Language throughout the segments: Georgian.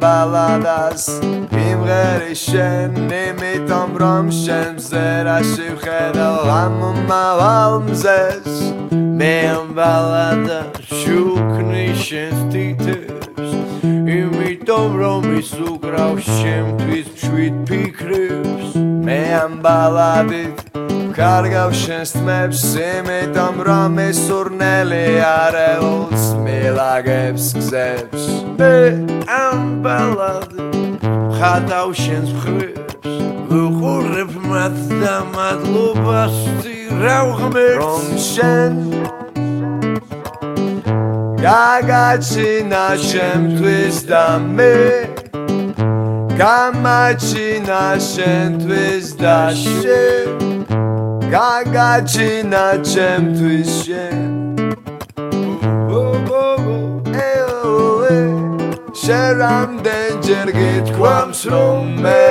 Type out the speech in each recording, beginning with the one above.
დას იმღერი შენ იმიტომ რომ შენ ზერაში ვხედავ ამ მავალმზეს მე ამბალადა შუქნი შენ თითებს იმიტომ რომ ის უკრავ შემთვის მშვიდ ფიქრებს. მე ამბალადით კარგავ შენს თმებს იმიტომ რომ ეს ურნელი არელს მილაგებს გზებს. მე ამბალად ხადავ შენს მხრებს ვუყურებ მათ და მადლობას ძირავ ღმერთს რომ შენ გაგაჩინა შემთვის და მე გამაჩინა შემთვის და შენ გაგაჩინა ჩემთვის შენ შერამდენ ჯერ გითქვამს რომ მე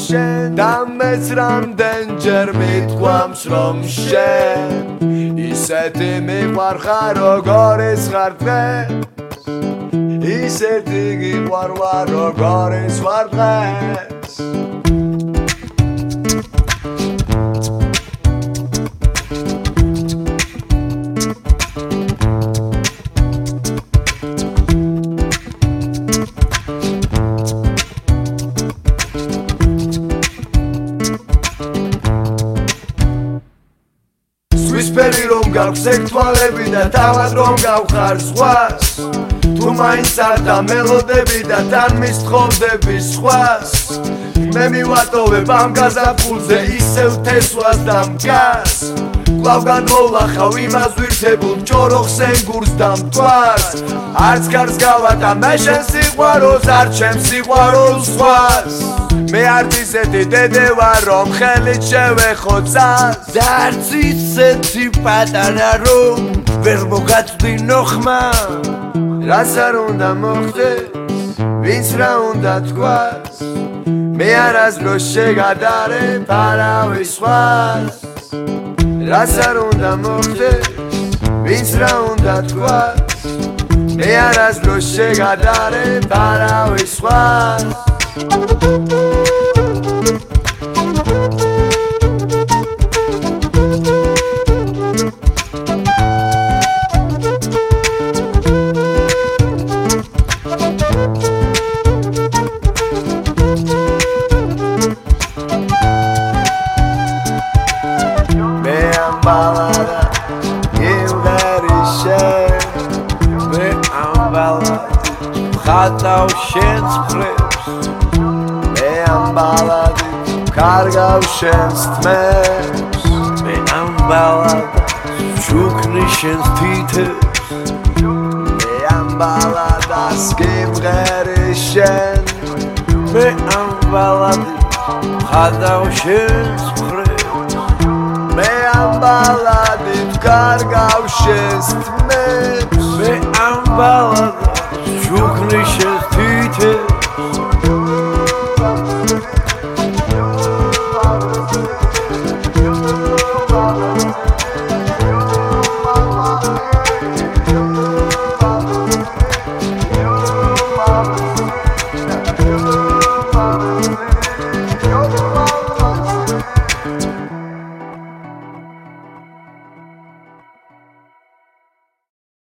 შენ და მეც რამდენ ჯერ მithქვამს რომ შენ. ისეთი მიყვარხარ როგორიც ხარ დღეს ისეთი გიყვარვა როგორიც ვარ დღეს ვისფერი რომ გაქვს ექთვალები და თავად რომ გავხარ სხვას. თუ მაინც არ და მელოდები და თან მისთხოვდები სხვას. მე მივატოვებ ამ გაზაფხულზე ისევ თესვას და მგას კლავ განმოლახავ იმას ვირთებულ ჭოროხს ენგურს და მტვარს არც გარს გავატა მე შენ სიყვარულს არ ჩემ სიყვარულს სხვას მე არ ისეთი დედე ვარ რომ ხელით შევეხო წას და არც ისეთი პატარა რომ ვერ მოგაწვდინო ხმა რაც არ უნდა მოხდეს ვინც რა უნდა თქვას მე არასდრო შეგადარებ არავის სხვას რაც არ უნდა მოხდეს ვინც რა უნდა თქვას მე არასდრო შეგადარებ არავის სხვას ბალადი ხატავ შენს ფრებს მე ამ ბალადი კარგავ შენს თმებს. მე ამ ბალადი შუქნი შენს თითებს. მე ამ ბალადას გიმღერი შენ. მე ამ ბალადით კარგავ შენს თმებს მე ამ ბალადით შუქნი შენს თითებს